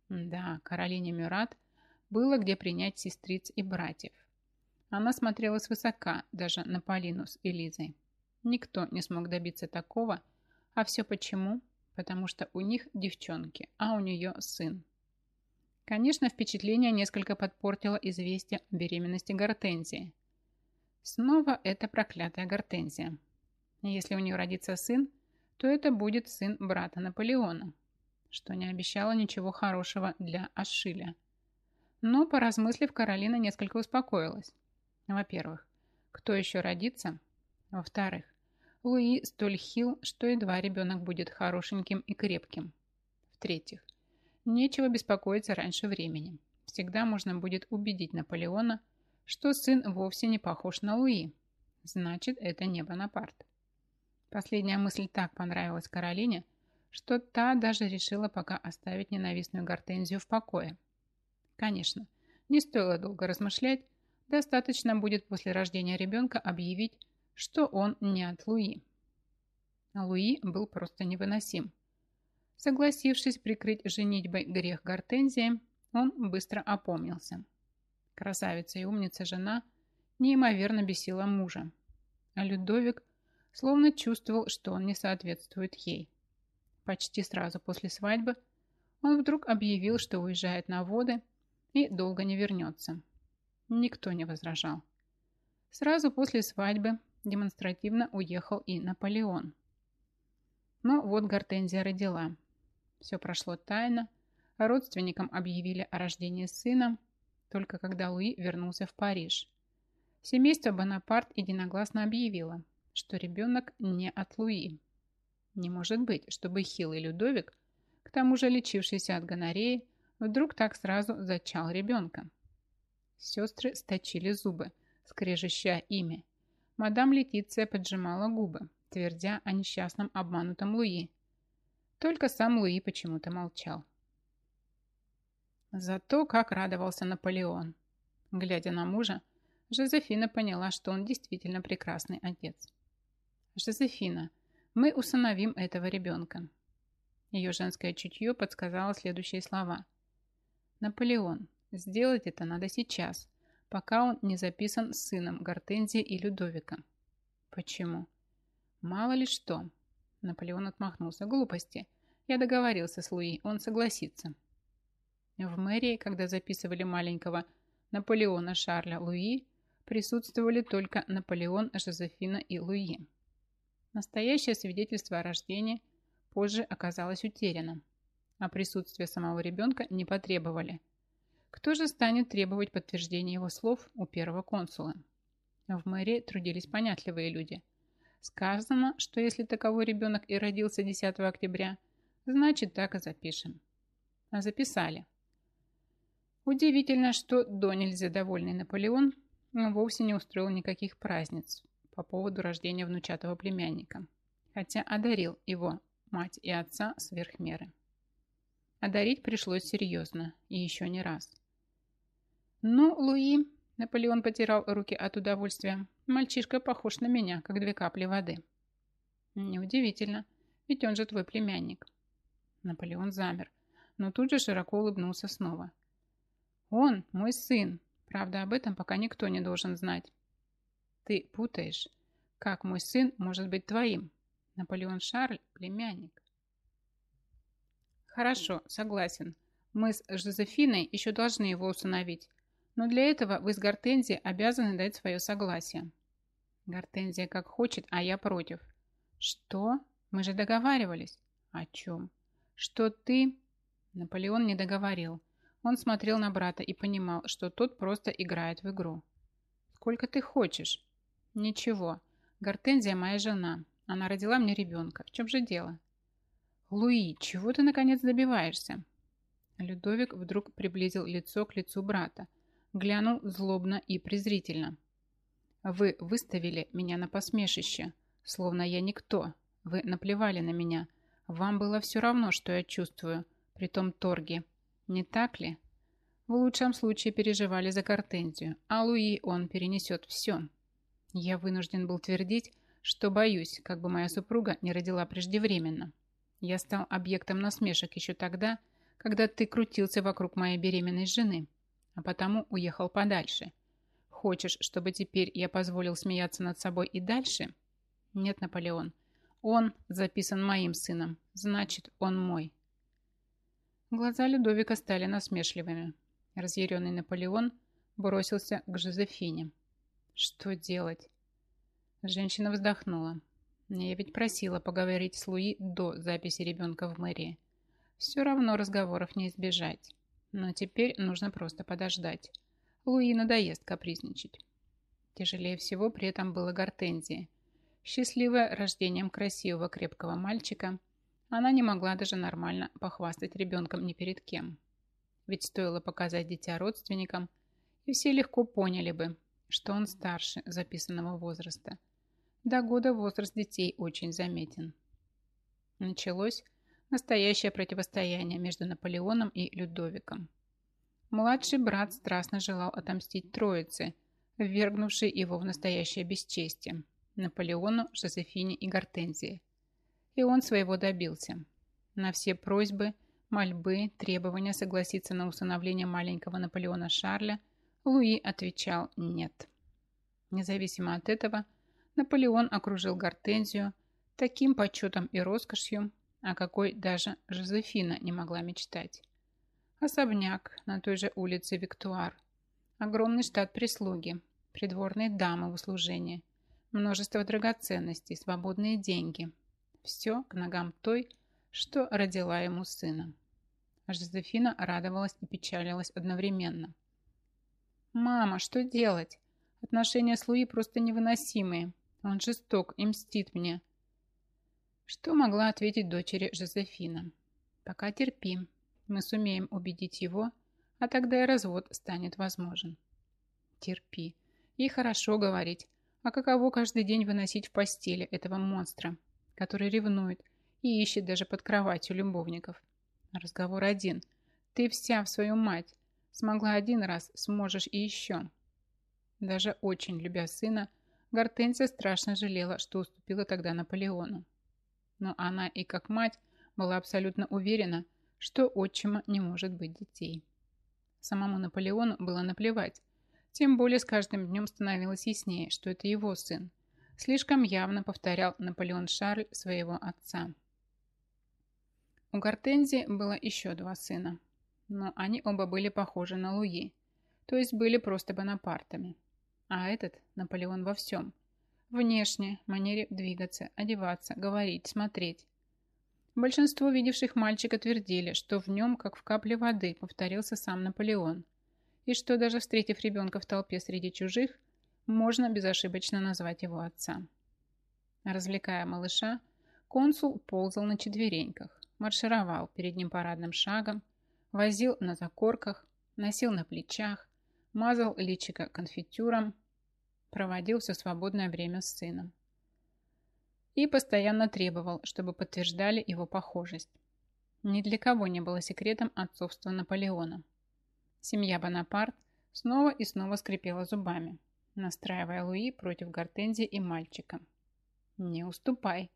Да, Каролине Мюрат было где принять сестриц и братьев. Она смотрела свысока даже на Полину с Элизой. Никто не смог добиться такого, а все почему? Потому что у них девчонки, а у нее сын. Конечно, впечатление несколько подпортило известие о беременности Гортензии. Снова эта проклятая Гортензия. Если у нее родится сын, то это будет сын брата Наполеона, что не обещало ничего хорошего для Ашиля. Но, поразмыслив, Каролина несколько успокоилась. Во-первых, кто еще родится? Во-вторых, Луи столь хил, что едва ребенок будет хорошеньким и крепким. В-третьих, Нечего беспокоиться раньше времени. Всегда можно будет убедить Наполеона, что сын вовсе не похож на Луи. Значит, это не Бонапарт. Последняя мысль так понравилась Каролине, что та даже решила пока оставить ненавистную гортензию в покое. Конечно, не стоило долго размышлять, достаточно будет после рождения ребенка объявить, что он не от Луи. Луи был просто невыносим. Согласившись прикрыть женитьбой грех Гортензии, он быстро опомнился. Красавица и умница жена неимоверно бесила мужа, а Людовик словно чувствовал, что он не соответствует ей. Почти сразу после свадьбы он вдруг объявил, что уезжает на воды и долго не вернется. Никто не возражал. Сразу после свадьбы демонстративно уехал и Наполеон. Но вот Гортензия родила – все прошло тайно. Родственникам объявили о рождении сына, только когда Луи вернулся в Париж. Семейство Бонапарт единогласно объявило, что ребенок не от Луи. Не может быть, чтобы хилый Людовик, к тому же лечившийся от гонореи, вдруг так сразу зачал ребенка. Сестры сточили зубы, скрежеща ими. Мадам Летиция поджимала губы, твердя о несчастном обманутом Луи, только сам Луи почему-то молчал. Зато как радовался Наполеон. Глядя на мужа, Жозефина поняла, что он действительно прекрасный отец. «Жозефина, мы усыновим этого ребенка». Ее женское чутье подсказало следующие слова. «Наполеон, сделать это надо сейчас, пока он не записан сыном Гортензии и Людовика». «Почему?» «Мало ли что. Наполеон отмахнулся. Глупости. Я договорился с Луи, он согласится. В мэрии, когда записывали маленького Наполеона Шарля Луи, присутствовали только Наполеон, Жозефина и Луи. Настоящее свидетельство о рождении позже оказалось утеряно, а присутствие самого ребенка не потребовали. Кто же станет требовать подтверждения его слов у первого консула? В мэрии трудились понятливые люди – Сказано, что если таковой ребенок и родился 10 октября, значит так и запишем. А записали. Удивительно, что до нельзя довольный Наполеон вовсе не устроил никаких праздниц по поводу рождения внучатого племянника, хотя одарил его мать и отца сверх меры. Одарить пришлось серьезно и еще не раз. Ну, Луи, Наполеон потирал руки от удовольствия. Мальчишка похож на меня, как две капли воды. Неудивительно, ведь он же твой племянник. Наполеон замер, но тут же широко улыбнулся снова. Он мой сын. Правда, об этом пока никто не должен знать. Ты путаешь. Как мой сын может быть твоим? Наполеон Шарль – племянник. Хорошо, согласен. Мы с Жозефиной еще должны его усыновить. Но для этого вы с Гортензией обязаны дать свое согласие. Гортензия как хочет, а я против. Что? Мы же договаривались. О чем? Что ты... Наполеон не договорил. Он смотрел на брата и понимал, что тот просто играет в игру. «Сколько ты хочешь?» «Ничего. Гортензия моя жена. Она родила мне ребенка. В чем же дело?» «Луи, чего ты наконец добиваешься?» Людовик вдруг приблизил лицо к лицу брата, глянул злобно и презрительно. «Вы выставили меня на посмешище, словно я никто. Вы наплевали на меня. Вам было все равно, что я чувствую при том торге. Не так ли? В лучшем случае переживали за Гортензию, а Луи он перенесет все. Я вынужден был твердить, что боюсь, как бы моя супруга не родила преждевременно. Я стал объектом насмешек еще тогда, когда ты крутился вокруг моей беременной жены, а потому уехал подальше. Хочешь, чтобы теперь я позволил смеяться над собой и дальше? Нет, Наполеон. Он записан моим сыном, значит, он мой. Глаза Людовика стали насмешливыми. Разъяренный Наполеон бросился к Жозефине. Что делать? Женщина вздохнула. Я ведь просила поговорить с Луи до записи ребенка в мэрии. Все равно разговоров не избежать. Но теперь нужно просто подождать. Луи надоест капризничать. Тяжелее всего при этом было Гортензии. Счастливая рождением красивого крепкого мальчика, она не могла даже нормально похвастать ребенком ни перед кем. Ведь стоило показать дитя родственникам, и все легко поняли бы, что он старше записанного возраста. До года возраст детей очень заметен. Началось настоящее противостояние между Наполеоном и Людовиком. Младший брат страстно желал отомстить троице, ввергнувшей его в настоящее бесчестие – Наполеону, Жозефине и Гортензии. И он своего добился. На все просьбы, мольбы, требования согласиться на усыновление маленького Наполеона Шарля Луи отвечал «нет». Независимо от этого, Наполеон окружил Гортензию таким почетом и роскошью, о какой даже Жозефина не могла мечтать. Особняк на той же улице Виктуар, огромный штат прислуги, придворные дамы в услужении, множество драгоценностей, свободные деньги. Все к ногам той, что родила ему сына. Жозефина радовалась и печалилась одновременно. «Мама, что делать? Отношения с Луи просто невыносимые. Он жесток и мстит мне. Что могла ответить дочери Жозефина? Пока терпим. Мы сумеем убедить его, а тогда и развод станет возможен. Терпи. Ей хорошо говорить. А каково каждый день выносить в постели этого монстра, который ревнует и ищет даже под кроватью любовников? Разговор один. Ты вся в свою мать. Смогла один раз, сможешь и еще. Даже очень любя сына, Гортензия страшно жалела, что уступила тогда Наполеону но она и как мать была абсолютно уверена, что отчима не может быть детей. Самому Наполеону было наплевать, тем более с каждым днем становилось яснее, что это его сын. Слишком явно повторял Наполеон Шарль своего отца. У Гортензии было еще два сына, но они оба были похожи на Луи, то есть были просто бонапартами. А этот Наполеон во всем – Внешне, манере двигаться, одеваться, говорить, смотреть. Большинство видевших мальчика твердили, что в нем, как в капле воды, повторился сам Наполеон, и что даже встретив ребенка в толпе среди чужих, можно безошибочно назвать его отца. Развлекая малыша, консул ползал на четвереньках, маршировал перед ним парадным шагом, возил на закорках, носил на плечах, мазал личико конфитюром, проводил все свободное время с сыном. И постоянно требовал, чтобы подтверждали его похожесть. Ни для кого не было секретом отцовства Наполеона. Семья Бонапарт снова и снова скрипела зубами, настраивая Луи против Гортензии и мальчика. «Не уступай.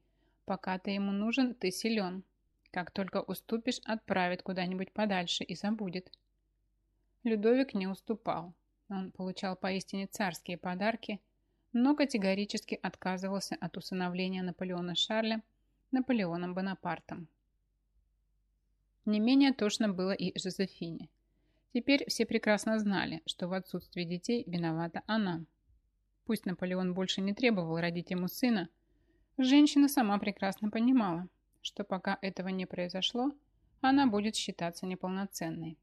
Пока ты ему нужен, ты силен. Как только уступишь, отправит куда-нибудь подальше и забудет». Людовик не уступал. Он получал поистине царские подарки, но категорически отказывался от усыновления Наполеона Шарля Наполеоном Бонапартом. Не менее тошно было и Жозефине. Теперь все прекрасно знали, что в отсутствии детей виновата она. Пусть Наполеон больше не требовал родить ему сына, женщина сама прекрасно понимала, что пока этого не произошло, она будет считаться неполноценной.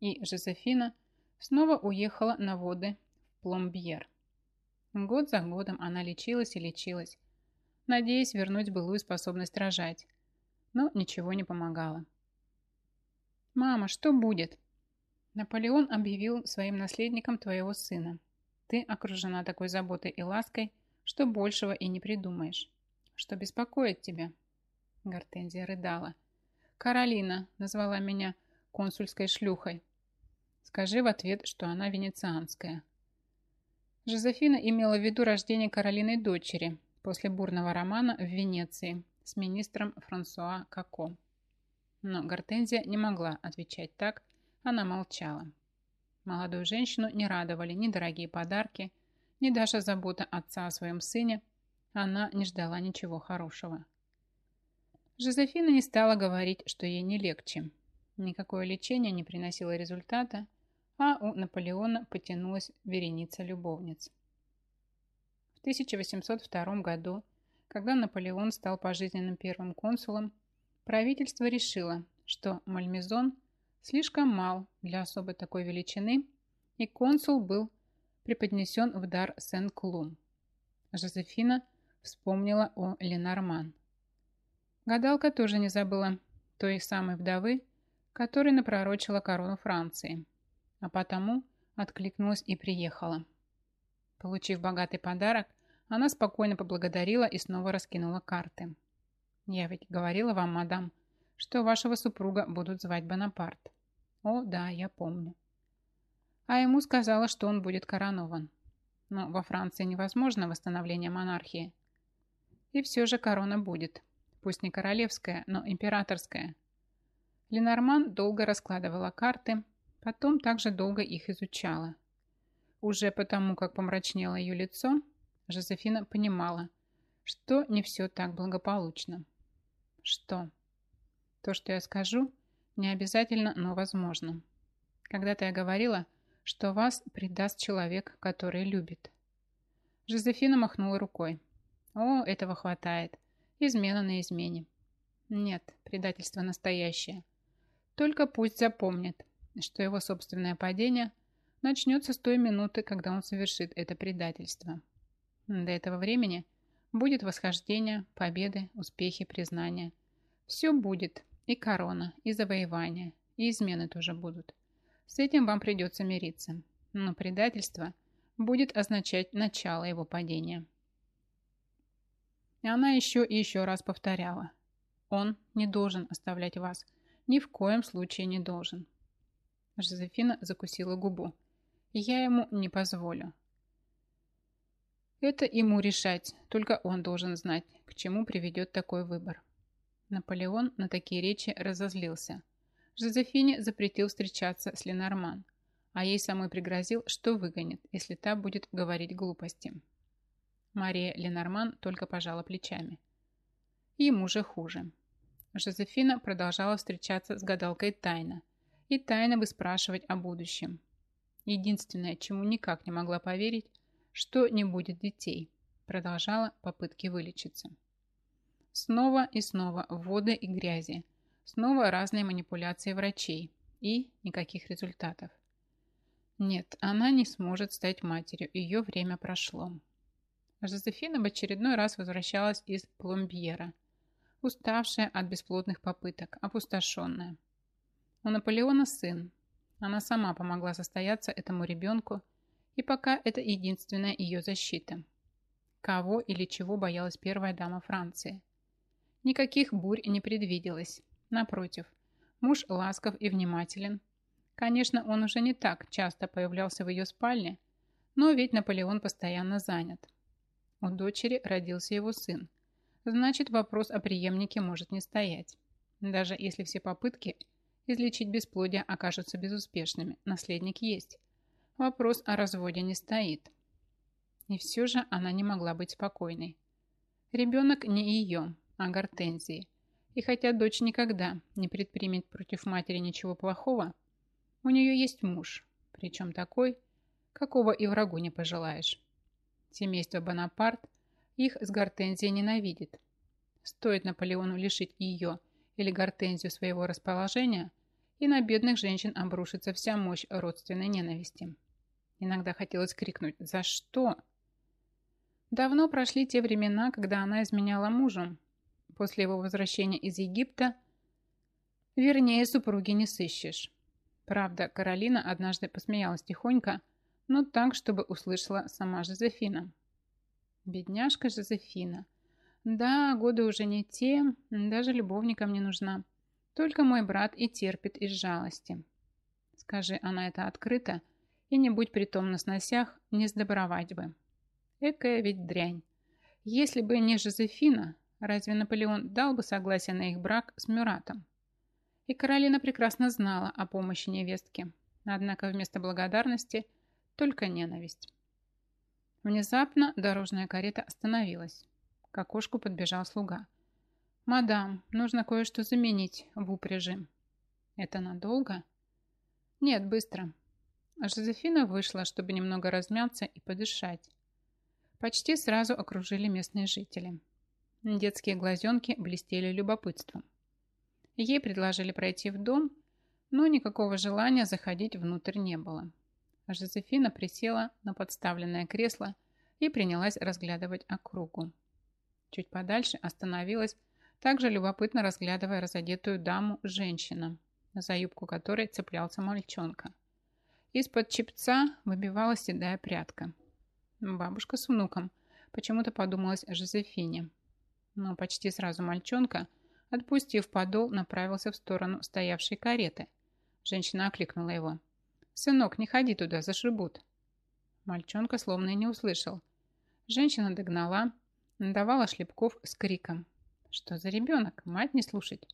И Жозефина снова уехала на воды в Пломбьер. Год за годом она лечилась и лечилась, надеясь вернуть былую способность рожать, но ничего не помогало. «Мама, что будет?» «Наполеон объявил своим наследником твоего сына. Ты окружена такой заботой и лаской, что большего и не придумаешь. Что беспокоит тебя?» Гортензия рыдала. «Каролина назвала меня консульской шлюхой. Скажи в ответ, что она венецианская». Жозефина имела в виду рождение Каролиной дочери после бурного романа в Венеции с министром Франсуа Како. Но Гортензия не могла отвечать так, она молчала. Молодую женщину не радовали ни дорогие подарки, ни даже забота отца о своем сыне. Она не ждала ничего хорошего. Жозефина не стала говорить, что ей не легче. Никакое лечение не приносило результата, а у Наполеона потянулась вереница любовниц. В 1802 году, когда Наполеон стал пожизненным первым консулом, Правительство решило, что Мальмезон слишком мал для особой такой величины, и консул был преподнесен в дар Сен-Клум. Жозефина вспомнила о Ленорман. Гадалка тоже не забыла той самой вдовы, которая напророчила корону Франции, а потому откликнулась и приехала. Получив богатый подарок, она спокойно поблагодарила и снова раскинула карты. Я ведь говорила вам, мадам, что вашего супруга будут звать Бонапарт. О, да, я помню. А ему сказала, что он будет коронован. Но во Франции невозможно восстановление монархии. И все же корона будет. Пусть не королевская, но императорская. Ленорман долго раскладывала карты, потом также долго их изучала. Уже потому, как помрачнело ее лицо, Жозефина понимала, что не все так благополучно. Что? То, что я скажу, не обязательно, но возможно. Когда-то я говорила, что вас предаст человек, который любит. Жозефина махнула рукой. О, этого хватает. Измена на измене. Нет, предательство настоящее. Только пусть запомнит, что его собственное падение начнется с той минуты, когда он совершит это предательство. До этого времени – Будет восхождение, победы, успехи, признания. Все будет. И корона, и завоевание, и измены тоже будут. С этим вам придется мириться. Но предательство будет означать начало его падения. И она еще и еще раз повторяла. Он не должен оставлять вас. Ни в коем случае не должен. Жозефина закусила губу. Я ему не позволю. Это ему решать, только он должен знать, к чему приведет такой выбор. Наполеон на такие речи разозлился. Жозефине запретил встречаться с Ленорман, а ей самой пригрозил, что выгонит, если та будет говорить глупости. Мария Ленорман только пожала плечами. Ему же хуже. Жозефина продолжала встречаться с гадалкой тайно и тайно выспрашивать о будущем. Единственное, чему никак не могла поверить, что не будет детей. Продолжала попытки вылечиться. Снова и снова воды и грязи. Снова разные манипуляции врачей. И никаких результатов. Нет, она не сможет стать матерью. Ее время прошло. Жозефина в очередной раз возвращалась из Пломбьера, уставшая от бесплодных попыток, опустошенная. У Наполеона сын. Она сама помогла состояться этому ребенку и пока это единственная ее защита. Кого или чего боялась первая дама Франции? Никаких бурь не предвиделось. Напротив, муж ласков и внимателен. Конечно, он уже не так часто появлялся в ее спальне, но ведь Наполеон постоянно занят. У дочери родился его сын. Значит, вопрос о преемнике может не стоять. Даже если все попытки излечить бесплодие окажутся безуспешными, наследник есть. Вопрос о разводе не стоит. И все же она не могла быть спокойной. Ребенок не ее, а Гортензии. И хотя дочь никогда не предпримет против матери ничего плохого, у нее есть муж, причем такой, какого и врагу не пожелаешь. Семейство Бонапарт их с Гортензией ненавидит. Стоит Наполеону лишить ее или Гортензию своего расположения, и на бедных женщин обрушится вся мощь родственной ненависти. Иногда хотелось крикнуть «За что?». Давно прошли те времена, когда она изменяла мужем. После его возвращения из Египта вернее супруги не сыщешь. Правда, Каролина однажды посмеялась тихонько, но так, чтобы услышала сама Жозефина. Бедняжка Жозефина. Да, годы уже не те, даже любовникам не нужна. Только мой брат и терпит из жалости. Скажи она это открыто, и не будь притом на сносях, не сдобровать бы. Экая ведь дрянь. Если бы не Жозефина, разве Наполеон дал бы согласие на их брак с Мюратом? И Каролина прекрасно знала о помощи невестки, однако вместо благодарности только ненависть. Внезапно дорожная карета остановилась. К окошку подбежал слуга. «Мадам, нужно кое-что заменить в упряжи». «Это надолго?» «Нет, быстро». Жозефина вышла, чтобы немного размяться и подышать. Почти сразу окружили местные жители. Детские глазенки блестели любопытством. Ей предложили пройти в дом, но никакого желания заходить внутрь не было. Жозефина присела на подставленное кресло и принялась разглядывать округу. Чуть подальше остановилась, также любопытно разглядывая разодетую даму-женщина, за юбку которой цеплялся мальчонка. Из-под чепца выбивалась седая прядка. Бабушка с внуком. Почему-то подумалась о Жозефине. Но почти сразу мальчонка, отпустив подол, направился в сторону стоявшей кареты. Женщина окликнула его. «Сынок, не ходи туда, зашибут». Мальчонка словно и не услышал. Женщина догнала, надавала шлепков с криком. «Что за ребенок? Мать не слушать!»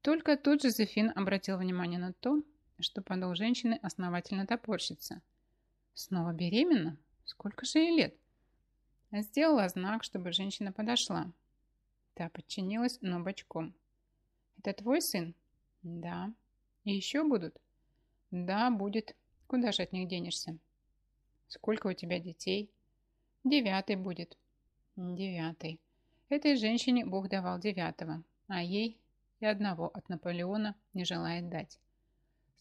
Только тут Жозефин обратил внимание на то, что подол женщины основательно топорщится. «Снова беременна? Сколько же ей лет? Сделала знак, чтобы женщина подошла. Та подчинилась, но бочком. Это твой сын? Да. И еще будут? Да, будет. Куда же от них денешься? Сколько у тебя детей? Девятый будет. Девятый. Этой женщине Бог давал девятого, а ей и одного от Наполеона не желает дать.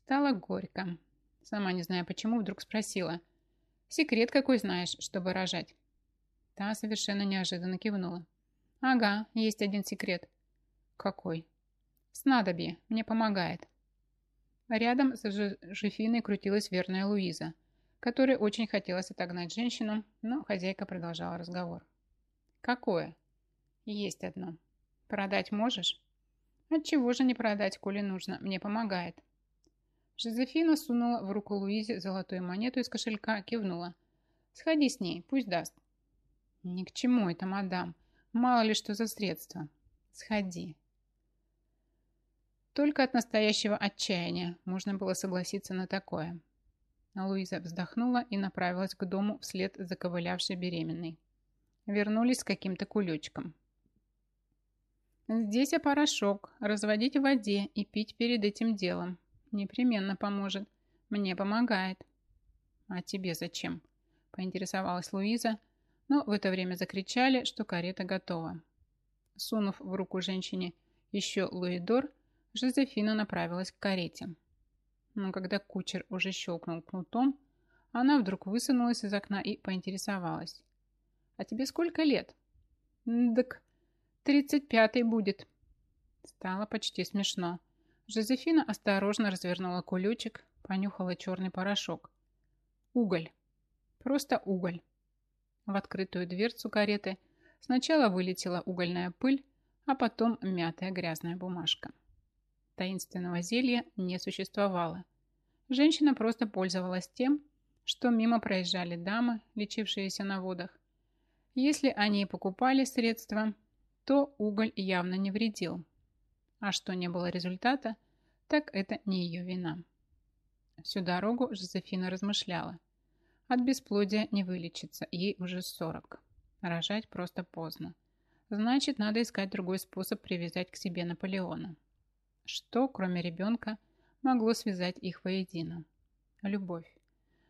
Стало горько. Сама не зная почему, вдруг спросила – Секрет какой знаешь, чтобы рожать?» Та совершенно неожиданно кивнула. «Ага, есть один секрет». «Какой?» «Снадобье. Мне помогает». Рядом с Жефиной крутилась верная Луиза, которой очень хотелось отогнать женщину, но хозяйка продолжала разговор. «Какое?» «Есть одно. Продать можешь?» «Отчего же не продать, коли нужно? Мне помогает». Жозефина сунула в руку Луизе золотую монету из кошелька, кивнула. «Сходи с ней, пусть даст». «Ни к чему это, мадам. Мало ли что за средство. Сходи». Только от настоящего отчаяния можно было согласиться на такое. Луиза вздохнула и направилась к дому вслед за ковылявшей беременной. Вернулись с каким-то кулечком. «Здесь порошок. Разводить в воде и пить перед этим делом. Непременно поможет. Мне помогает. А тебе зачем? Поинтересовалась Луиза, но в это время закричали, что карета готова. Сунув в руку женщине еще луидор, Жозефина направилась к карете. Но когда кучер уже щелкнул кнутом, она вдруг высунулась из окна и поинтересовалась. «А тебе сколько лет?» «Так, тридцать пятый будет». Стало почти смешно. Жозефина осторожно развернула кулючек, понюхала черный порошок. Уголь. Просто уголь. В открытую дверцу кареты сначала вылетела угольная пыль, а потом мятая грязная бумажка. Таинственного зелья не существовало. Женщина просто пользовалась тем, что мимо проезжали дамы, лечившиеся на водах. Если они и покупали средства, то уголь явно не вредил. А что не было результата, так это не ее вина. Всю дорогу Жозефина размышляла. От бесплодия не вылечиться, ей уже 40. Рожать просто поздно. Значит, надо искать другой способ привязать к себе Наполеона. Что, кроме ребенка, могло связать их воедино? Любовь.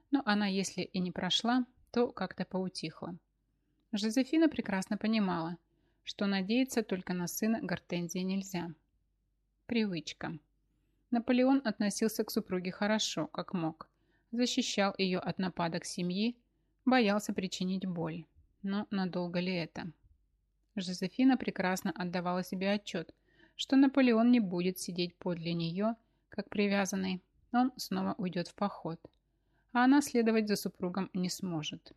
Но она, если и не прошла, то как-то поутихла. Жозефина прекрасно понимала, что надеяться только на сына Гортензии нельзя. Привычка. Наполеон относился к супруге хорошо, как мог. Защищал ее от нападок семьи, боялся причинить боль. Но надолго ли это? Жозефина прекрасно отдавала себе отчет, что Наполеон не будет сидеть подле нее, как привязанный, он снова уйдет в поход. А она следовать за супругом не сможет.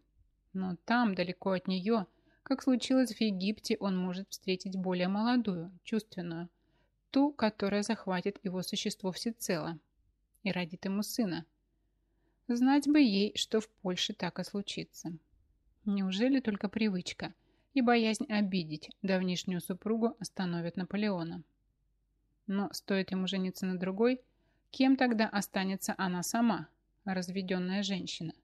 Но там, далеко от нее, как случилось в Египте, он может встретить более молодую, чувственную, ту, которая захватит его существо всецело и родит ему сына. Знать бы ей, что в Польше так и случится. Неужели только привычка и боязнь обидеть давнишнюю супругу остановят Наполеона? Но стоит ему жениться на другой, кем тогда останется она сама, разведенная женщина?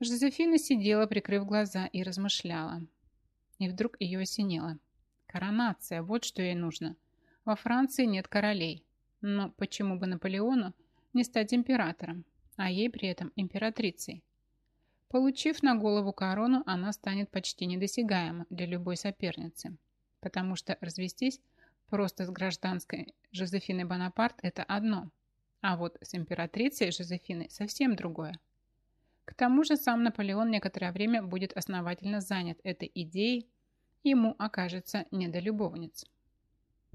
Жозефина сидела, прикрыв глаза, и размышляла. И вдруг ее осенило. Коронация, вот что ей нужно. Во Франции нет королей. Но почему бы Наполеону не стать императором, а ей при этом императрицей? Получив на голову корону, она станет почти недосягаема для любой соперницы, потому что развестись просто с гражданской Жозефиной Бонапарт – это одно, а вот с императрицей Жозефиной совсем другое. К тому же сам Наполеон некоторое время будет основательно занят этой идеей, ему окажется не до любовниц.